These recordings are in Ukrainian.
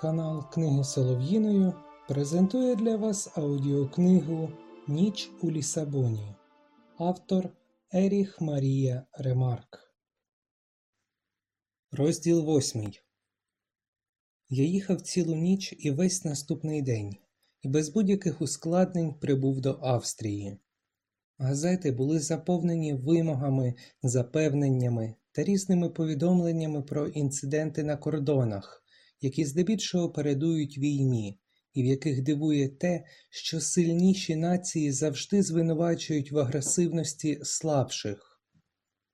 Канал Книги Солов'їною презентує для вас аудіокнигу Ніч у Лісабоні. Автор Еріх Марія Ремарк. Розділ восьмий. Я їхав цілу ніч і весь наступний день, і без будь-яких ускладнень прибув до Австрії. Газети були заповнені вимогами, запевненнями та різними повідомленнями про інциденти на кордонах, які здебільшого передують війні, і в яких дивує те, що сильніші нації завжди звинувачують в агресивності слабших.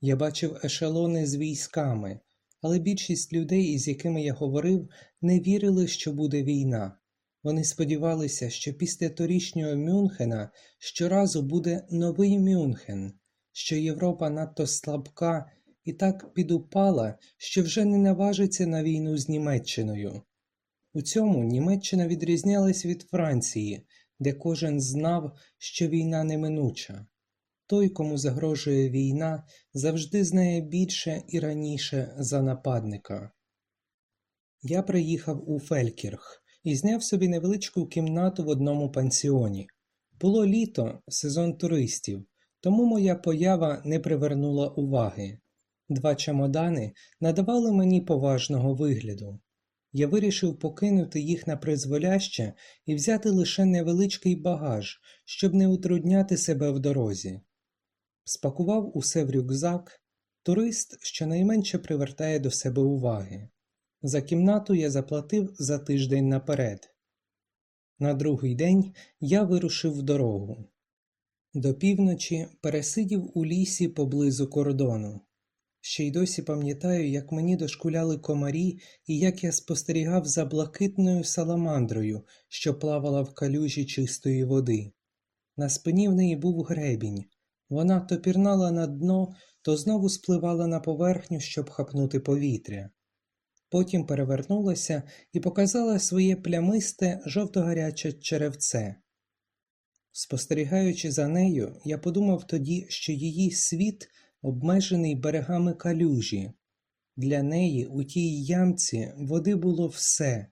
Я бачив ешелони з військами, але більшість людей, із якими я говорив, не вірили, що буде війна. Вони сподівалися, що після торішнього Мюнхена щоразу буде новий Мюнхен, що Європа надто слабка і так підупала, що вже не наважиться на війну з Німеччиною. У цьому Німеччина відрізнялась від Франції, де кожен знав, що війна неминуча. Той, кому загрожує війна, завжди знає більше і раніше за нападника. Я приїхав у Фелькірх і зняв собі невеличку кімнату в одному пансіоні. Було літо, сезон туристів, тому моя поява не привернула уваги. Два чемодани надавали мені поважного вигляду. Я вирішив покинути їх на призволяще і взяти лише невеличкий багаж, щоб не утрудняти себе в дорозі. Спакував усе в рюкзак, турист щонайменше привертає до себе уваги. За кімнату я заплатив за тиждень наперед. На другий день я вирушив в дорогу. До півночі пересидів у лісі поблизу кордону. Ще й досі пам'ятаю, як мені дошкуляли комарі і як я спостерігав за блакитною саламандрою, що плавала в калюжі чистої води. На спині в неї був гребінь. Вона то пірнала на дно, то знову спливала на поверхню, щоб хапнути повітря. Потім перевернулася і показала своє плямисте жовто-гаряче черевце. Спостерігаючи за нею, я подумав тоді, що її світ обмежений берегами калюжі. Для неї у тій ямці води було все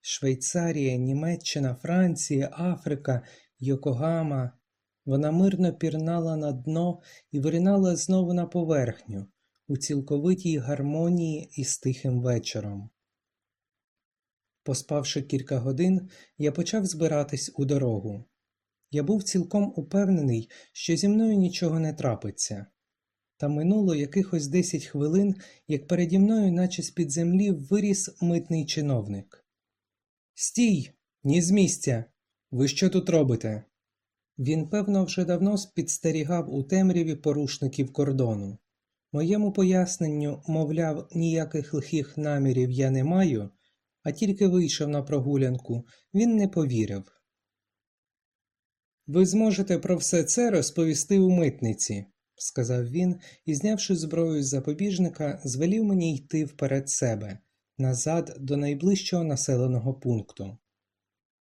Швейцарія, Німеччина, Франція, Африка, Йокогама. Вона мирно пірнала на дно і виринала знову на поверхню у цілковитій гармонії із тихим вечором. Поспавши кілька годин, я почав збиратись у дорогу. Я був цілком упевнений, що зі мною нічого не трапиться. Та минуло якихось десять хвилин, як переді мною, наче з під землі, виріс митний чиновник. Стій, ні з місця! Ви що тут робите? Він, певно, вже давно підстерігав у темряві порушників кордону. Моєму поясненню, мовляв, ніяких лихих намірів я не маю, а тільки вийшов на прогулянку, він не повірив. Ви зможете про все це розповісти у митниці, сказав він і, знявши зброю з запобіжника, звелів мені йти вперед себе, назад до найближчого населеного пункту.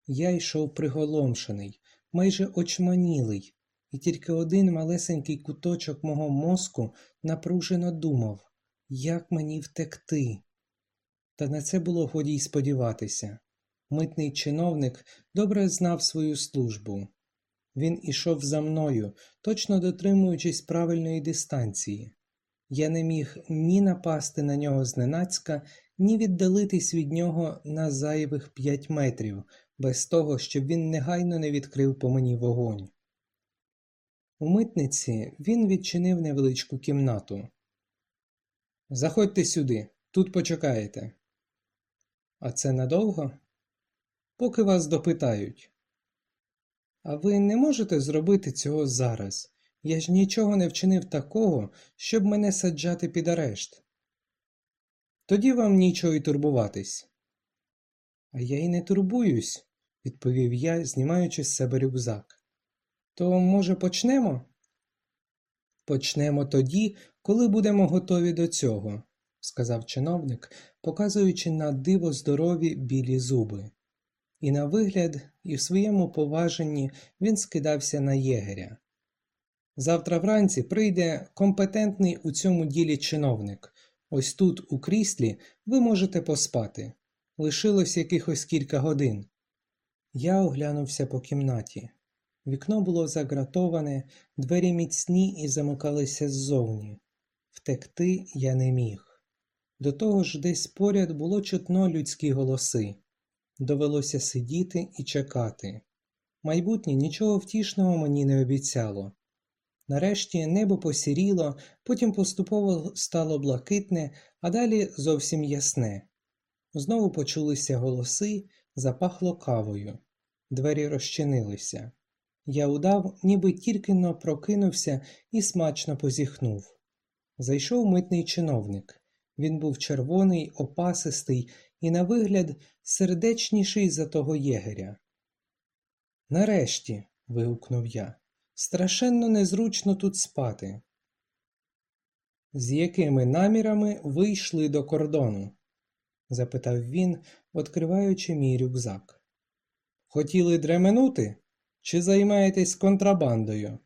Я йшов приголомшений, майже очманілий, і тільки один малесенький куточок мого мозку напружено думав, як мені втекти. Та на це було годі й сподіватися. Митний чиновник добре знав свою службу. Він ішов за мною, точно дотримуючись правильної дистанції. Я не міг ні напасти на нього зненацька, ні віддалитись від нього на зайвих п'ять метрів, без того, щоб він негайно не відкрив по мені вогонь. У митниці він відчинив невеличку кімнату. Заходьте сюди, тут почекаєте. А це надовго? Поки вас допитають. А ви не можете зробити цього зараз. Я ж нічого не вчинив такого, щоб мене саджати під арешт. Тоді вам нічого й турбуватись. А я й не турбуюсь, відповів я, знімаючи з себе рюкзак. То, може, почнемо? Почнемо тоді, коли будемо готові до цього, сказав чиновник, показуючи на диво здорові білі зуби. І на вигляд, і в своєму поваженні він скидався на єгеря. Завтра вранці прийде компетентний у цьому ділі чиновник. Ось тут, у кріслі, ви можете поспати. Лишилось якихось кілька годин. Я оглянувся по кімнаті. Вікно було загратоване, двері міцні і замикалися ззовні. Втекти я не міг. До того ж, десь поряд було чутно людські голоси. Довелося сидіти і чекати. Майбутнє нічого втішного мені не обіцяло. Нарешті небо посіріло, потім поступово стало блакитне, а далі зовсім ясне. Знову почулися голоси, запахло кавою. Двері розчинилися. Я удав, ніби тільки но прокинувся і смачно позіхнув. Зайшов митний чиновник. Він був червоний, опасистий і, на вигляд, сердечніший за того єгеря. Нарешті, вигукнув я, страшенно незручно тут спати. З якими намірами ви йшли до кордону? запитав він, відкриваючи мій рюкзак. Хотіли дременути чи займаєтесь контрабандою?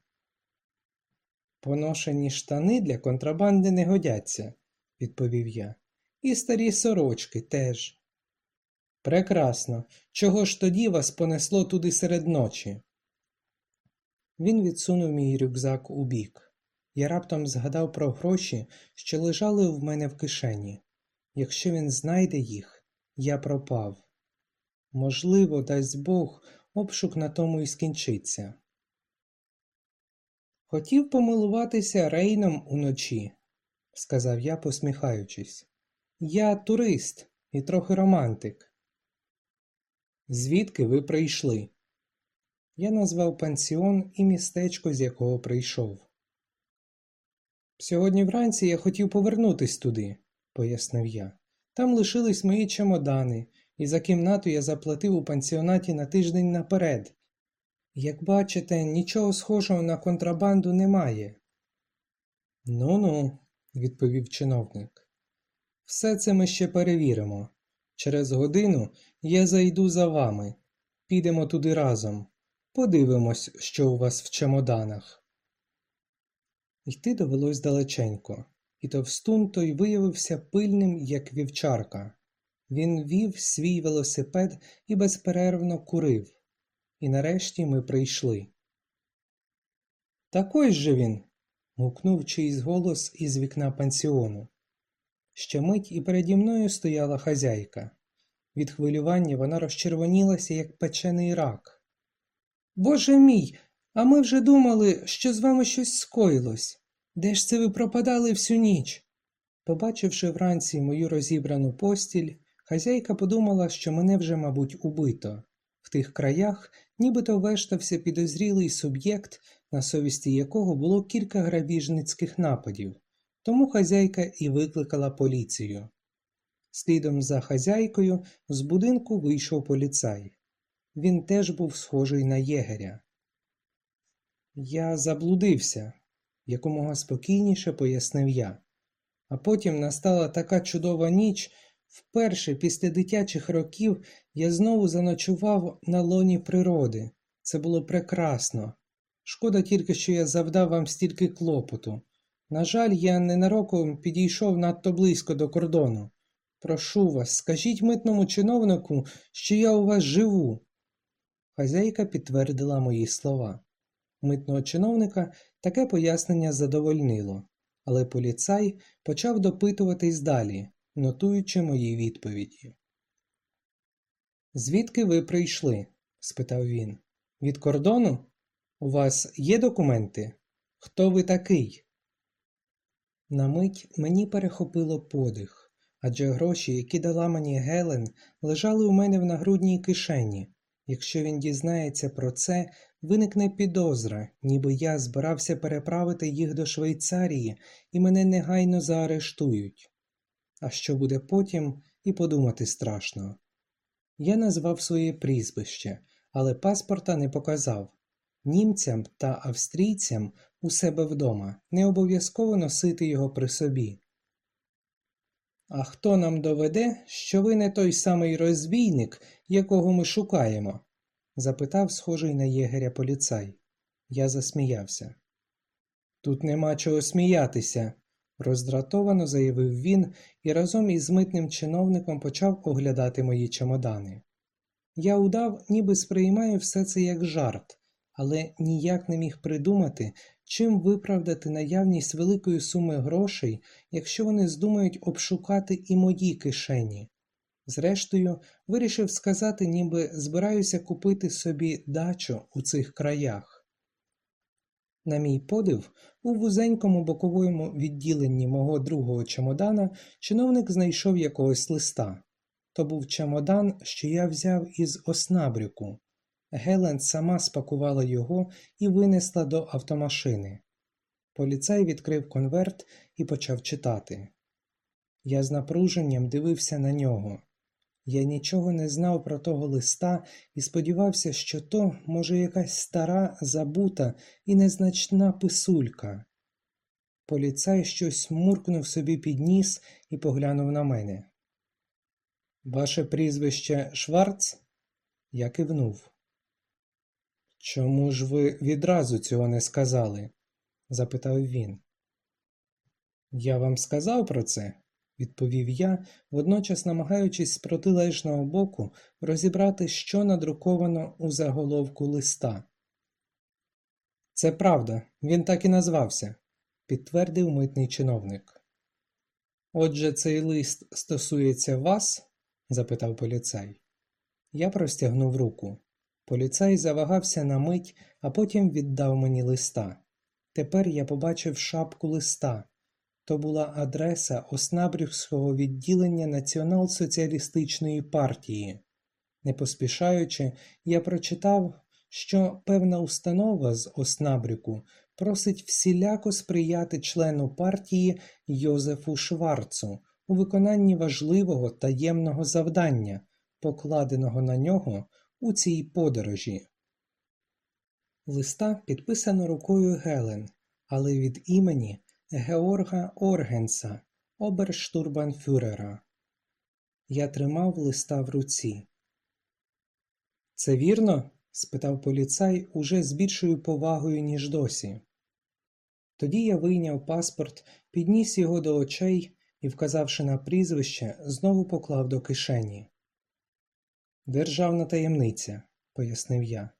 Поношені штани для контрабанди не годяться, відповів я, і старі сорочки теж. Прекрасно. Чого ж тоді вас понесло туди серед ночі? Він відсунув мій рюкзак у бік. Я раптом згадав про гроші, що лежали в мене в кишені. Якщо він знайде їх, я пропав. Можливо, дасть Бог, обшук на тому і скінчиться. Хотів помилуватися Рейном уночі, сказав я, посміхаючись. Я турист і трохи романтик. Звідки ви прийшли? Я назвав пансіон і містечко, з якого прийшов. Сьогодні вранці я хотів повернутись туди, пояснив я. Там лишились мої чемодани, і за кімнату я заплатив у пансіонаті на тиждень наперед. Як бачите, нічого схожого на контрабанду немає. Ну ну, відповів чиновник. Все це ми ще перевіримо. Через годину я зайду за вами. Підемо туди разом. Подивимось, що у вас в чемоданах. Йти довелось далеченько, і товстун той виявився пильним, як вівчарка. Він вів свій велосипед і безперервно курив. І нарешті ми прийшли. Так ось же він. гукнув чийсь голос із вікна пансіону. Ще мить і переді мною стояла хазяйка. Від хвилювання вона розчервонілася, як печений рак. Боже мій, а ми вже думали, що з вами щось скоїлось. Де ж це ви пропадали всю ніч? Побачивши вранці мою розібрану постіль, хазяйка подумала, що мене вже, мабуть, убито. В тих краях нібито вештався підозрілий суб'єкт, на совісті якого було кілька грабіжницьких нападів, тому хазяйка і викликала поліцію. Слідом за хазяйкою з будинку вийшов поліцай. Він теж був схожий на єгеря. Я заблудився, якомога спокійніше пояснив я. А потім настала така чудова ніч. Вперше після дитячих років я знову заночував на лоні природи. Це було прекрасно. Шкода тільки, що я завдав вам стільки клопоту. На жаль, я ненароком підійшов надто близько до кордону. Прошу вас, скажіть митному чиновнику, що я у вас живу. Хазяйка підтвердила мої слова. Митного чиновника таке пояснення задовольнило, але поліцай почав допитуватись далі, нотуючи мої відповіді. Звідки ви прийшли? спитав він. Від кордону? У вас є документи? Хто ви такий? На мить мені перехопило подих, адже гроші, які дала мені Гелен, лежали у мене в нагрудній кишені. Якщо він дізнається про це, виникне підозра, ніби я збирався переправити їх до Швейцарії і мене негайно заарештують. А що буде потім, і подумати страшно. Я назвав своє прізвище, але паспорта не показав. Німцям та австрійцям у себе вдома не обов'язково носити його при собі. А хто нам доведе, що ви не той самий розбійник, якого ми шукаємо? запитав схожий на єгеря поліцай. Я засміявся. Тут нема чого сміятися, роздратовано заявив він і разом із митним чиновником почав оглядати мої чемодани. Я удав, ніби сприймаю все це як жарт, але ніяк не міг придумати, чим виправдати наявність великої суми грошей, якщо вони здумають обшукати і мої кишені. Зрештою, вирішив сказати, ніби збираюся купити собі дачу у цих краях. На мій подив, у вузенькому боковому відділенні мого другого чемодана чиновник знайшов якогось листа. То був чемодан, що я взяв із оснабрюку. Гелен сама спакувала його і винесла до автомашини. Поліцай відкрив конверт і почав читати. Я з напруженням дивився на нього. Я нічого не знав про того листа і сподівався, що то, може, якась стара, забута і незначна писулька. Поліцай щось муркнув собі під ніс і поглянув на мене. Ваше прізвище Шварц? Я кивнув. Чому ж ви відразу цього не сказали? запитав він. Я вам сказав про це, відповів я, водночас намагаючись з протилежного боку розібрати, що надруковано у заголовку листа. Це правда, він так і назвався, підтвердив митний чиновник. Отже, цей лист стосується вас? запитав поліцай. Я простягнув руку. Поліцай завагався на мить, а потім віддав мені листа. Тепер я побачив шапку листа. То була адреса Оснабрюхського відділення Націонал-соціалістичної партії. Не поспішаючи, я прочитав, що певна установа з Оснабрюку просить всіляко сприяти члену партії Йозефу Шварцу у виконанні важливого таємного завдання, покладеного на нього у цій подорожі. Листа підписано рукою Гелен, але від імені Георга Оргенса, оберштурбанфюрера. Я тримав листа в руці. Це вірно? спитав поліцай уже з більшою повагою, ніж досі. Тоді я вийняв паспорт, підніс його до очей і, вказавши на прізвище, знову поклав до кишені. Державна таємниця, пояснив я.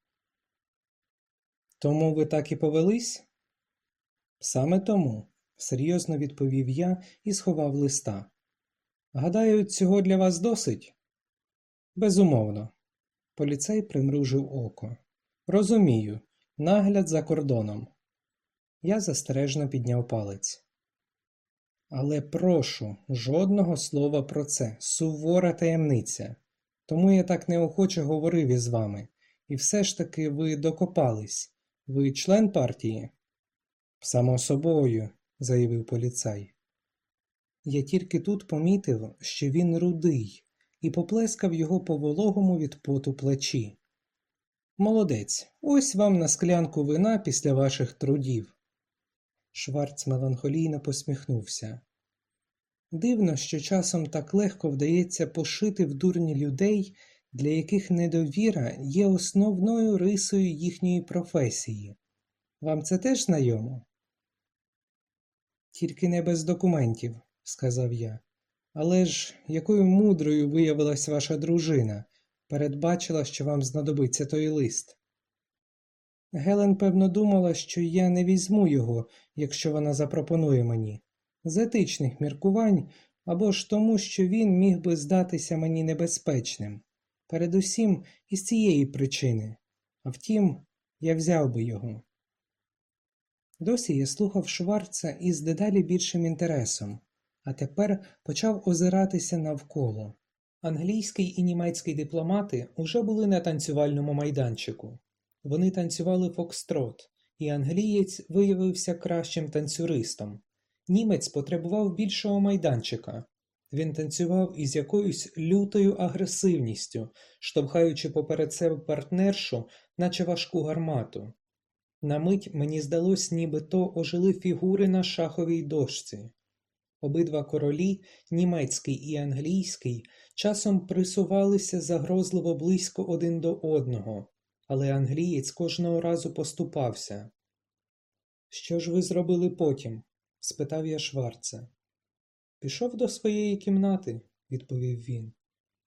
Тому ви так і повелись? Саме тому, серйозно відповів я і сховав листа. Гадаю, цього для вас досить? Безумовно. Поліцей примружив око. Розумію, нагляд за кордоном. Я застережно підняв палець. Але прошу, жодного слова про це, сувора таємниця. Тому я так неохоче говорив із вами. І все ж таки ви докопались. Ви член партії? Само собою, заявив поліцай. Я тільки тут помітив, що він рудий, і поплескав його по вологому від поту плечі. Молодець, ось вам на склянку вина після ваших трудів. Шварц меланхолійно посміхнувся. Дивно, що часом так легко вдається пошити в дурні людей, для яких недовіра є основною рисою їхньої професії. Вам це теж знайомо? Тільки не без документів, сказав я. Але ж якою мудрою виявилась ваша дружина, передбачила, що вам знадобиться той лист. Гелен, певно, думала, що я не візьму його, якщо вона запропонує мені, з етичних міркувань або ж тому, що він міг би здатися мені небезпечним, передусім із цієї причини, а втім, я взяв би його. Досі я слухав Шварца із дедалі більшим інтересом, а тепер почав озиратися навколо. Англійський і німецький дипломати уже були на танцювальному майданчику. Вони танцювали фокстрот, і англієць виявився кращим танцюристом. Німець потребував більшого майданчика. Він танцював із якоюсь лютою агресивністю, штовхаючи поперед себе партнершу, наче важку гармату. На мить мені здалось, ніби то ожили фігури на шаховій дошці. Обидва королі, німецький і англійський, часом присувалися загрозливо близько один до одного, але англієць кожного разу поступався. Що ж ви зробили потім? Спитав я Шварца. Пішов до своєї кімнати, відповів він.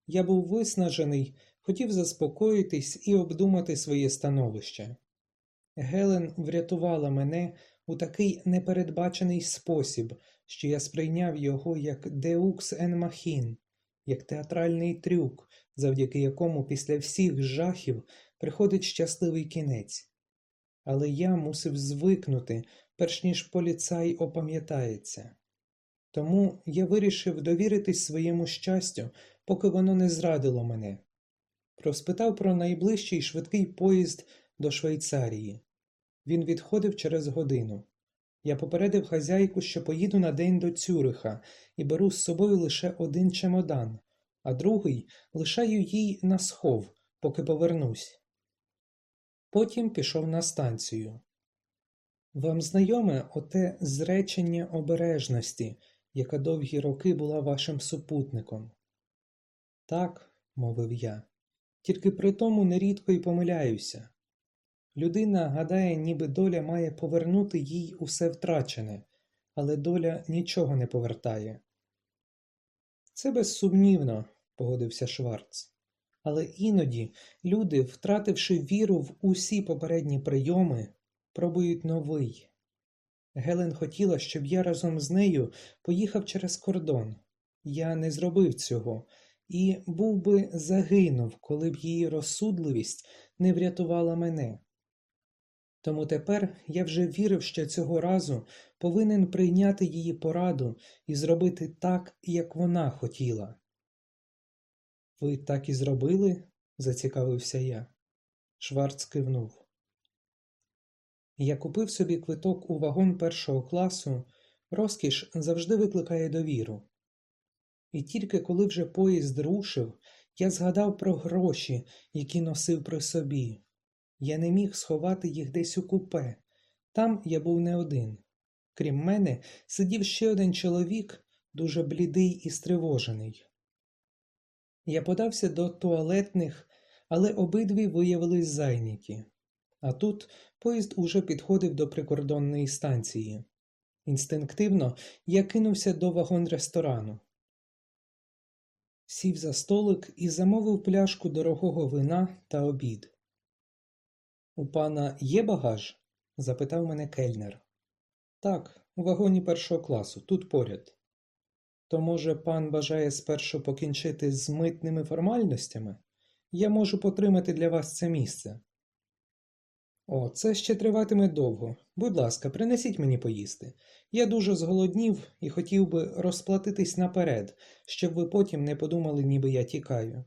Я був виснажений, хотів заспокоїтись і обдумати своє становище. Гелен врятувала мене у такий непередбачений спосіб, що я сприйняв його як деукс ен махін, як театральний трюк, завдяки якому після всіх жахів приходить щасливий кінець. Але я мусив звикнути, перш ніж поліцай опам'ятається. Тому я вирішив довіритись своєму щастю, поки воно не зрадило мене. Розпитав про найближчий швидкий поїзд до Швейцарії. Він відходив через годину. Я попередив хазяйку, що поїду на день до Цюриха і беру з собою лише один чемодан, а другий лишаю їй на схов, поки повернусь. Потім пішов на станцію. Вам знайоме оте зречення обережності, яка довгі роки була вашим супутником? Так, мовив я, тільки при тому нерідко й помиляюся. Людина гадає, ніби доля має повернути їй усе втрачене, але доля нічого не повертає. Це безсумнівно, погодився Шварц. Але іноді люди, втративши віру в усі попередні прийоми, пробують новий. Гелен хотіла, щоб я разом з нею поїхав через кордон. Я не зробив цього і був би загинув, коли б її розсудливість не врятувала мене. Тому тепер я вже вірив, що цього разу повинен прийняти її пораду і зробити так, як вона хотіла. Ви так і зробили? зацікавився я. Шварц кивнув. Я купив собі квиток у вагон першого класу, розкіш завжди викликає довіру. І тільки коли вже поїзд рушив, я згадав про гроші, які носив при собі. Я не міг сховати їх десь у купе. Там я був не один. Крім мене, сидів ще один чоловік, дуже блідий і стривожений. Я подався до туалетних, але обидві виявились зайняті. А тут поїзд уже підходив до прикордонної станції. Інстинктивно я кинувся до вагон ресторану. Сів за столик і замовив пляшку дорогого вина та обід. У пана є багаж? запитав мене кельнер. Так, у вагоні першого класу, тут поряд. То, може, пан бажає спершу покінчити з митними формальностями? Я можу потримати для вас це місце. О, це ще триватиме довго. Будь ласка, принесіть мені поїсти. Я дуже зголоднів і хотів би розплатитись наперед, щоб ви потім не подумали, ніби я тікаю.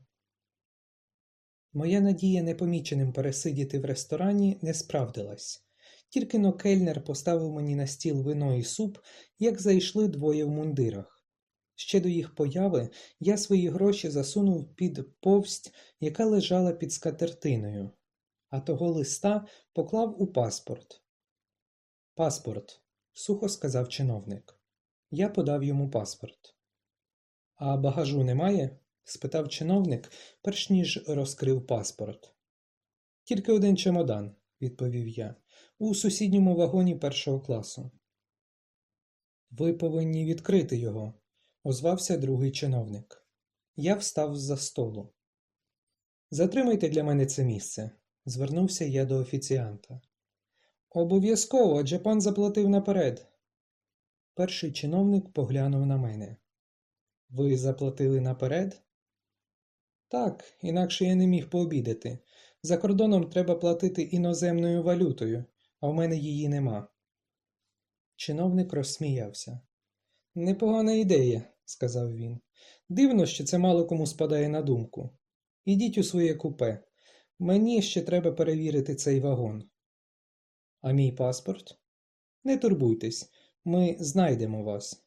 Моя надія непоміченим пересидіти в ресторані не справдилась. Тільки но кельнер поставив мені на стіл вино і суп, як зайшли двоє в мундирах. Ще до їх появи я свої гроші засунув під повсть, яка лежала під скатертиною, а того листа поклав у паспорт. Паспорт, сухо сказав чиновник. Я подав йому паспорт. А багажу немає? спитав чиновник, перш ніж розкрив паспорт. Тільки один чемодан, відповів я, у сусідньому вагоні першого класу. Ви повинні відкрити його, озвався другий чиновник. Я встав з за столу. Затримайте для мене це місце, звернувся я до офіціанта. Обов'язково, адже пан заплатив наперед. Перший чиновник поглянув на мене. Ви заплатили наперед? Так, інакше я не міг пообідати. За кордоном треба платити іноземною валютою, а в мене її нема. Чиновник розсміявся. Непогана ідея, сказав він. Дивно, що це мало кому спадає на думку. Ідіть у своє купе. Мені ще треба перевірити цей вагон. А мій паспорт? Не турбуйтесь, ми знайдемо вас.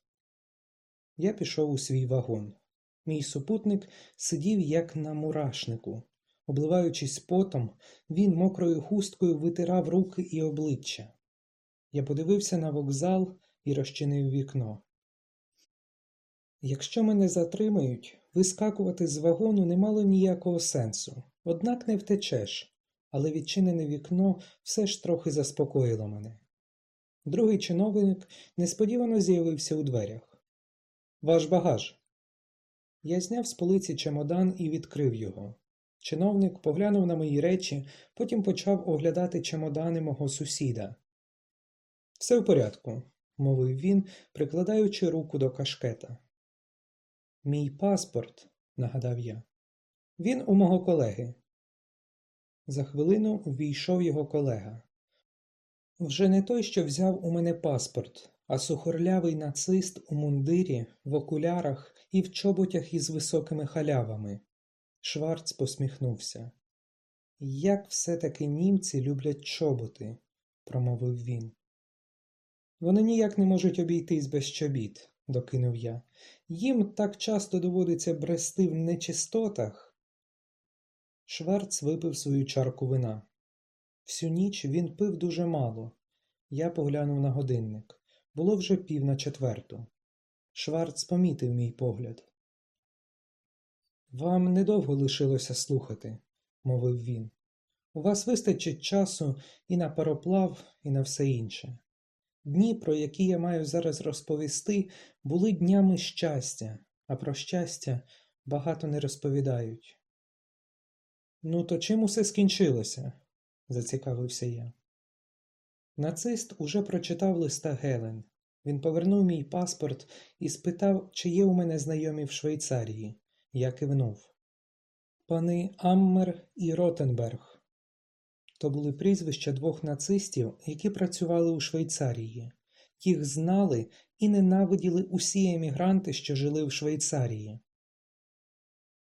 Я пішов у свій вагон. Мій супутник сидів, як на мурашнику. Обливаючись потом, він мокрою хусткою витирав руки і обличчя. Я подивився на вокзал і розчинив вікно. Якщо мене затримають, вискакувати з вагону не мало ніякого сенсу, однак не втечеш, але відчинене вікно все ж трохи заспокоїло мене. Другий чиновник несподівано з'явився у дверях. Ваш багаж. Я зняв з полиці чемодан і відкрив його. Чиновник поглянув на мої речі, потім почав оглядати чемодани мого сусіда. Все в порядку, мовив він, прикладаючи руку до кашкета. Мій паспорт, нагадав я. Він у мого колеги. За хвилину ввійшов його колега. Вже не той, що взяв у мене паспорт, а сухорлявий нацист у мундирі, в окулярах і в чоботях із високими халявами. Шварц посміхнувся. Як все-таки німці люблять чоботи, промовив він. Вони ніяк не можуть обійтись без чобіт, докинув я. Їм так часто доводиться брести в нечистотах. Шварц випив свою чарку вина. Всю ніч він пив дуже мало. Я поглянув на годинник. Було вже пів на четверту. Шварц помітив мій погляд. Вам недовго лишилося слухати, мовив він. У вас вистачить часу і на пароплав, і на все інше. Дні, про які я маю зараз розповісти, були днями щастя, а про щастя багато не розповідають. Ну, то чим усе скінчилося? зацікавився я. Нацист уже прочитав листа Гелен. Він повернув мій паспорт і спитав, чи є у мене знайомі в Швейцарії. Я кивнув. Пани Аммер і Ротенберг. То були прізвища двох нацистів, які працювали у Швейцарії. Їх знали і ненавиділи усі емігранти, що жили в Швейцарії.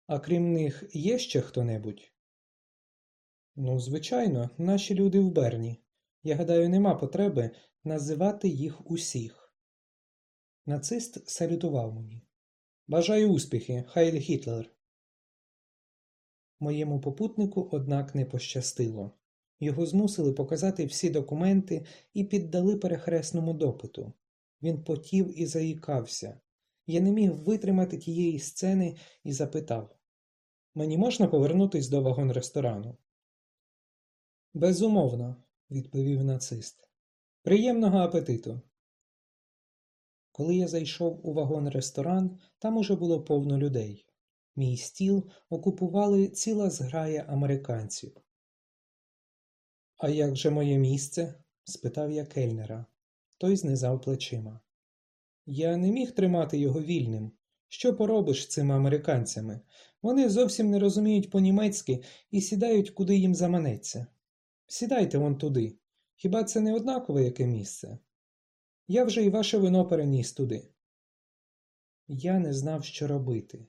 А крім них, є ще хто-небудь? Ну, звичайно, наші люди в Берні. Я гадаю, нема потреби називати їх усіх. Нацист салютував мені. Бажаю успіхи, Хайль Гітлер. Моєму попутнику, однак, не пощастило. Його змусили показати всі документи і піддали перехресному допиту. Він потів і заїкався. Я не міг витримати тієї сцени і запитав Мені можна повернутись до вагон ресторану? Безумовно, відповів нацист. Приємного апетиту. Коли я зайшов у вагон ресторан, там уже було повно людей. Мій стіл окупували ціла зграя американців. А як же моє місце? спитав я кельнера. Той знизав плечима. Я не міг тримати його вільним. Що поробиш з цими американцями? Вони зовсім не розуміють по-німецьки і сідають, куди їм заманеться. Сідайте вон туди. Хіба це не однакове яке місце? Я вже і ваше вино переніс туди. Я не знав, що робити.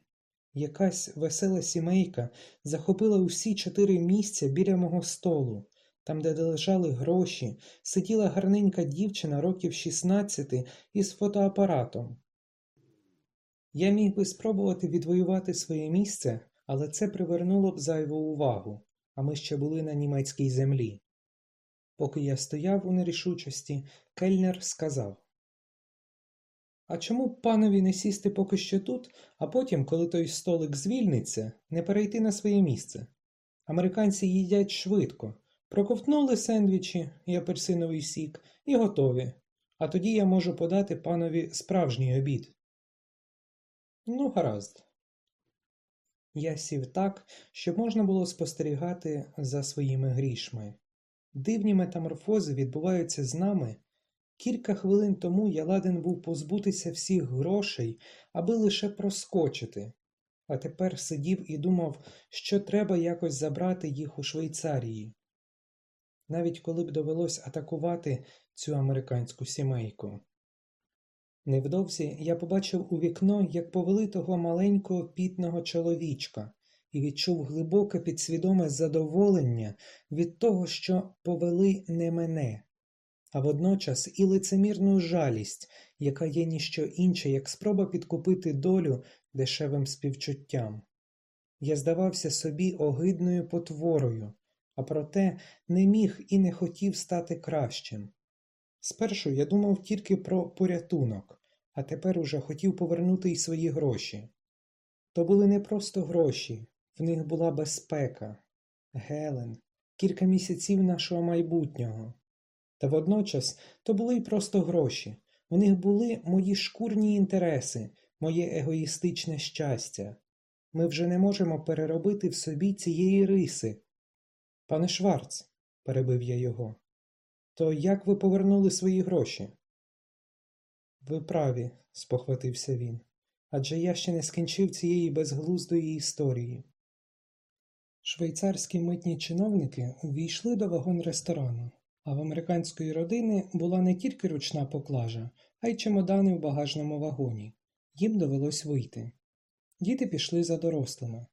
Якась весела сімейка захопила усі чотири місця біля мого столу, там, де лежали гроші, сиділа гарненька дівчина років 16 із фотоапаратом. Я міг би спробувати відвоювати своє місце, але це привернуло б зайву увагу, а ми ще були на німецькій землі. Поки я стояв у нерішучості, кельнер сказав А чому б панові не сісти поки що тут, а потім, коли той столик звільниться, не перейти на своє місце? Американці їдять швидко, проковтнули сендвічі і апельсиновий сік і готові, а тоді я можу подати панові справжній обід. Ну, гаразд. Я сів так, щоб можна було спостерігати за своїми грішми. Дивні метаморфози відбуваються з нами. Кілька хвилин тому я ладен був позбутися всіх грошей, аби лише проскочити, а тепер сидів і думав, що треба якось забрати їх у Швейцарії. Навіть коли б довелось атакувати цю американську сімейку. Невдовзі я побачив у вікно, як повели того маленького пітного чоловічка, і відчув глибоке підсвідоме задоволення від того, що повели не мене, а водночас і лицемірну жалість, яка є ніщо інше, як спроба підкупити долю дешевим співчуттям. Я здавався собі огидною потворою, а проте не міг і не хотів стати кращим. Спершу я думав тільки про порятунок, а тепер уже хотів повернути й свої гроші. То були не просто гроші, в них була безпека, Гелен, кілька місяців нашого майбутнього. Та водночас то були й просто гроші. У них були мої шкурні інтереси, моє егоїстичне щастя. Ми вже не можемо переробити в собі цієї риси. Пане Шварц, перебив я його, то як ви повернули свої гроші? Ви праві, спохватився він, адже я ще не скінчив цієї безглуздої історії. Швейцарські митні чиновники увійшли до вагон ресторану, а в американської родини була не тільки ручна поклажа, а й чемодани в багажному вагоні. Їм довелось вийти. Діти пішли за дорослими.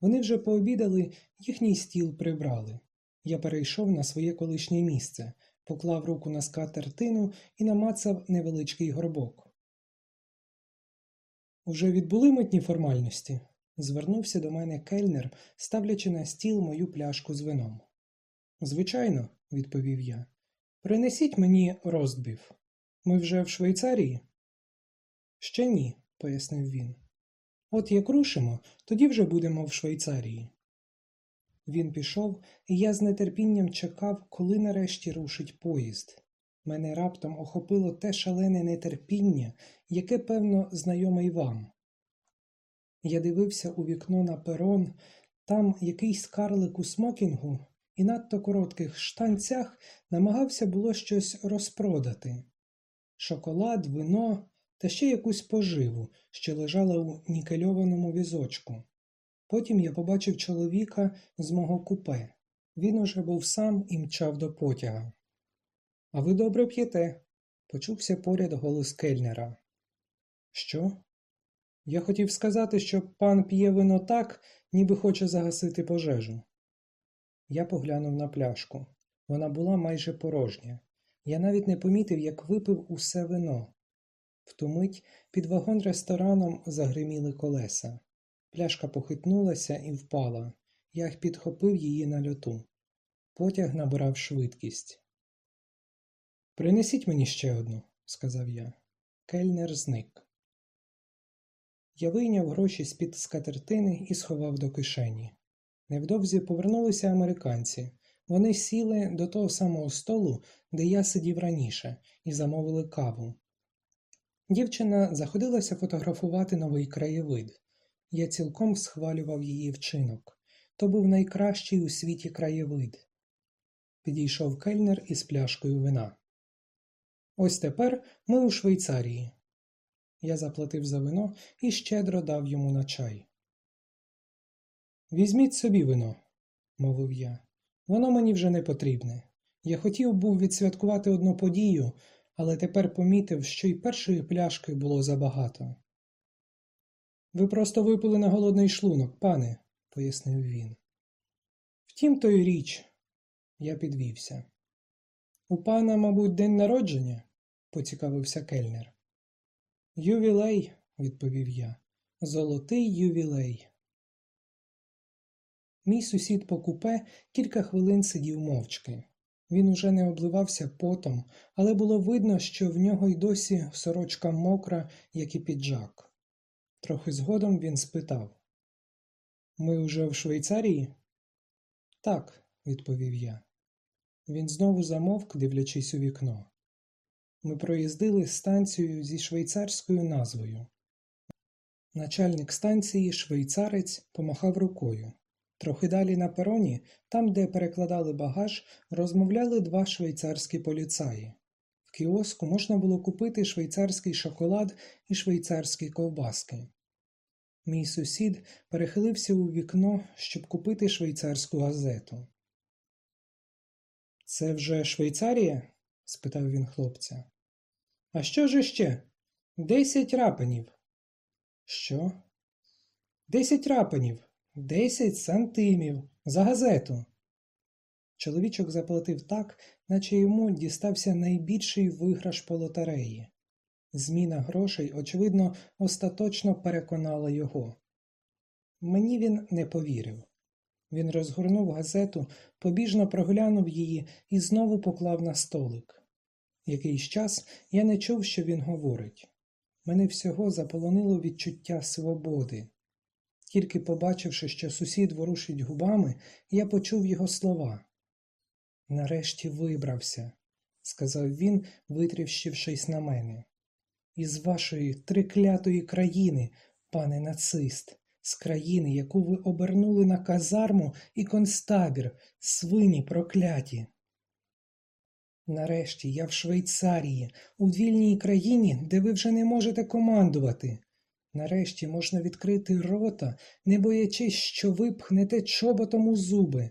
Вони вже пообідали, їхній стіл прибрали. Я перейшов на своє колишнє місце, поклав руку на скатертину і намацав невеличкий горбок. Уже відбули митні формальності? звернувся до мене кельнер, ставлячи на стіл мою пляшку з вином. Звичайно, відповів я. Принесіть мені роздбів. Ми вже в Швейцарії? Ще ні, пояснив він. От як рушимо, тоді вже будемо в Швейцарії. Він пішов, і я з нетерпінням чекав, коли нарешті рушить поїзд. Мене раптом охопило те шалене нетерпіння, яке, певно, знайоме й вам. Я дивився у вікно на перон, там якийсь карлик у смокінгу і надто коротких штанцях намагався було щось розпродати шоколад, вино та ще якусь поживу, що лежала у нікельованому візочку. Потім я побачив чоловіка з мого купе. Він уже був сам і мчав до потяга. А ви добре п'єте, почувся поряд голос кельнера. Що? Я хотів сказати, що пан п'є вино так, ніби хоче загасити пожежу. Я поглянув на пляшку. Вона була майже порожня. Я навіть не помітив, як випив усе вино. Втомить під вагон рестораном загриміли колеса. Пляшка похитнулася і впала. Я підхопив її на льоту. Потяг набирав швидкість. Принесіть мені ще одну, сказав я. Кельнер зник. Я вийняв гроші з-під скатертини і сховав до кишені. Невдовзі повернулися американці. Вони сіли до того самого столу, де я сидів раніше, і замовили каву. Дівчина заходилася фотографувати новий краєвид. Я цілком схвалював її вчинок. То був найкращий у світі краєвид. Підійшов кельнер із пляшкою вина. Ось тепер ми у Швейцарії. Я заплатив за вино і щедро дав йому на чай. Візьміть собі вино, мовив я. Воно мені вже не потрібне. Я хотів був відсвяткувати одну подію, але тепер помітив, що й першої пляшки було забагато. Ви просто випили на голодний шлунок, пане, пояснив він. Втім, то й річ, я підвівся. У пана, мабуть, день народження? поцікавився кельнер. Ювілей, відповів я, золотий ювілей. Мій сусід по купе кілька хвилин сидів мовчки. Він уже не обливався потом, але було видно, що в нього й досі сорочка мокра, як і піджак. Трохи згодом він спитав Ми уже в Швейцарії? Так, відповів я. Він знову замовк, дивлячись у вікно. Ми проїздили станцію зі швейцарською назвою. Начальник станції, швейцарець, помахав рукою. Трохи далі на пероні, там, де перекладали багаж, розмовляли два швейцарські поліцаї. Кіоску можна було купити швейцарський шоколад і швейцарські ковбаски. Мій сусід перехилився у вікно, щоб купити швейцарську газету. Це вже Швейцарія? спитав він хлопця. А що ж іще? Десять рапанів. Що? Десять рапанів. Десять сантимів за газету. Чоловічок заплатив так, наче йому дістався найбільший виграш по лотереї. Зміна грошей, очевидно, остаточно переконала його. Мені він не повірив. Він розгорнув газету, побіжно проглянув її і знову поклав на столик. Якийсь час я не чув, що він говорить. Мене всього заполонило відчуття свободи. Тільки побачивши, що сусід ворушить губами, я почув його слова. Нарешті вибрався. сказав він, витріщившись на мене. Із вашої триклятої країни, пане нацист, з країни, яку ви обернули на казарму і концтабір, свині прокляті. Нарешті я в Швейцарії, у вільній країні, де ви вже не можете командувати. Нарешті можна відкрити рота, не боячись, що ви пхнете чоботом у зуби.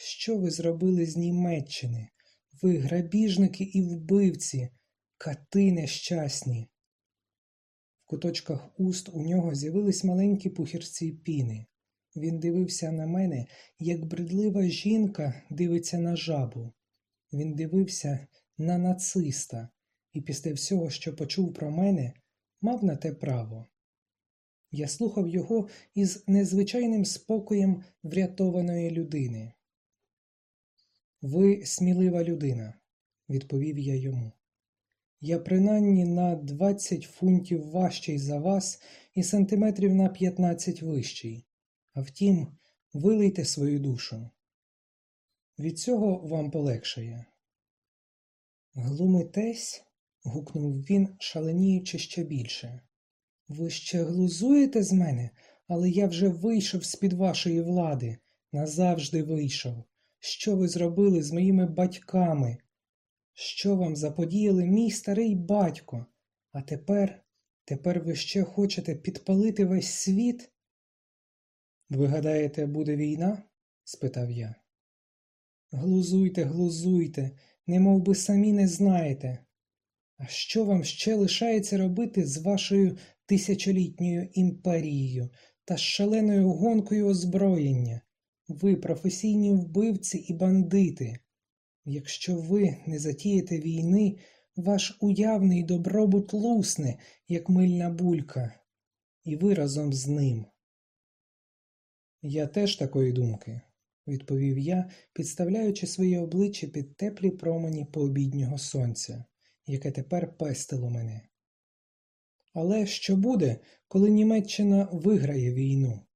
Що ви зробили з Німеччини? Ви грабіжники і вбивці, кати нещасні. В куточках уст у нього з'явились маленькі пухірці піни. Він дивився на мене, як бридлива жінка дивиться на жабу. Він дивився на нациста і після всього, що почув про мене, мав на те право. Я слухав його із незвичайним спокоєм врятованої людини. Ви смілива людина, відповів я йому. Я принаймні на 20 фунтів важчий за вас і сантиметрів на 15 вищий. А втім, вилийте свою душу. Від цього вам полегшає. Глумитесь? гукнув він, шаленіючи ще більше. Ви ще глузуєте з мене, але я вже вийшов з-під вашої влади, назавжди вийшов. Що ви зробили з моїми батьками? Що вам заподіяли мій старий батько? А тепер, тепер ви ще хочете підпалити весь світ? Ви гадаєте, буде війна? спитав я. Глузуйте, глузуйте, немов би самі не знаєте. А що вам ще лишається робити з вашою тисячолітньою імперією та шаленою гонкою озброєння? Ви професійні вбивці і бандити. Якщо ви не затієте війни, ваш уявний добробут лусне, як мильна булька, і ви разом з ним. Я теж такої думки, відповів я, підставляючи своє обличчя під теплі промені пообіднього сонця, яке тепер пестило мене. Але що буде, коли Німеччина виграє війну?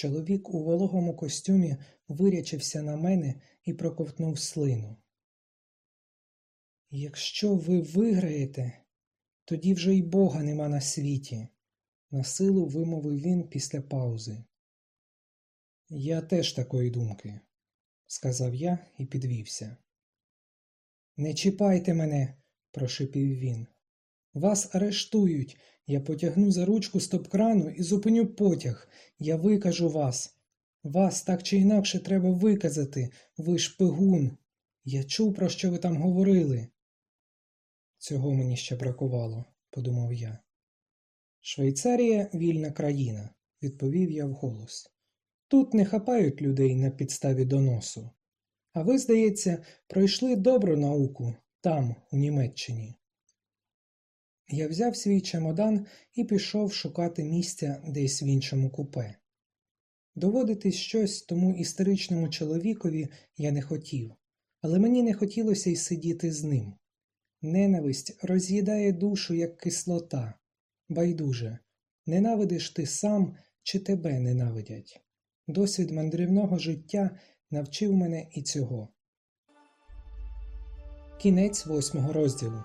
Чоловік у вологому костюмі вирячився на мене і проковтнув слину. Якщо ви виграєте, тоді вже й Бога нема на світі, насилу вимовив він після паузи. Я теж такої думки, сказав я і підвівся. Не чіпайте мене, прошипів він. Вас арештують. Я потягну за ручку стоп-крану і зупиню потяг. Я викажу вас. Вас так чи інакше треба виказати, ви шпигун. Я чув, про що ви там говорили. Цього мені ще бракувало, подумав я. Швейцарія вільна країна, відповів я вголос. Тут не хапають людей на підставі доносу. А ви, здається, пройшли добру науку там, у Німеччині. Я взяв свій чемодан і пішов шукати місця десь в іншому купе. Доводити щось тому історичному чоловікові я не хотів, але мені не хотілося й сидіти з ним. Ненависть роз'їдає душу, як кислота. Байдуже, ненавидиш ти сам чи тебе ненавидять. Досвід мандрівного життя навчив мене і цього. Кінець восьмого розділу.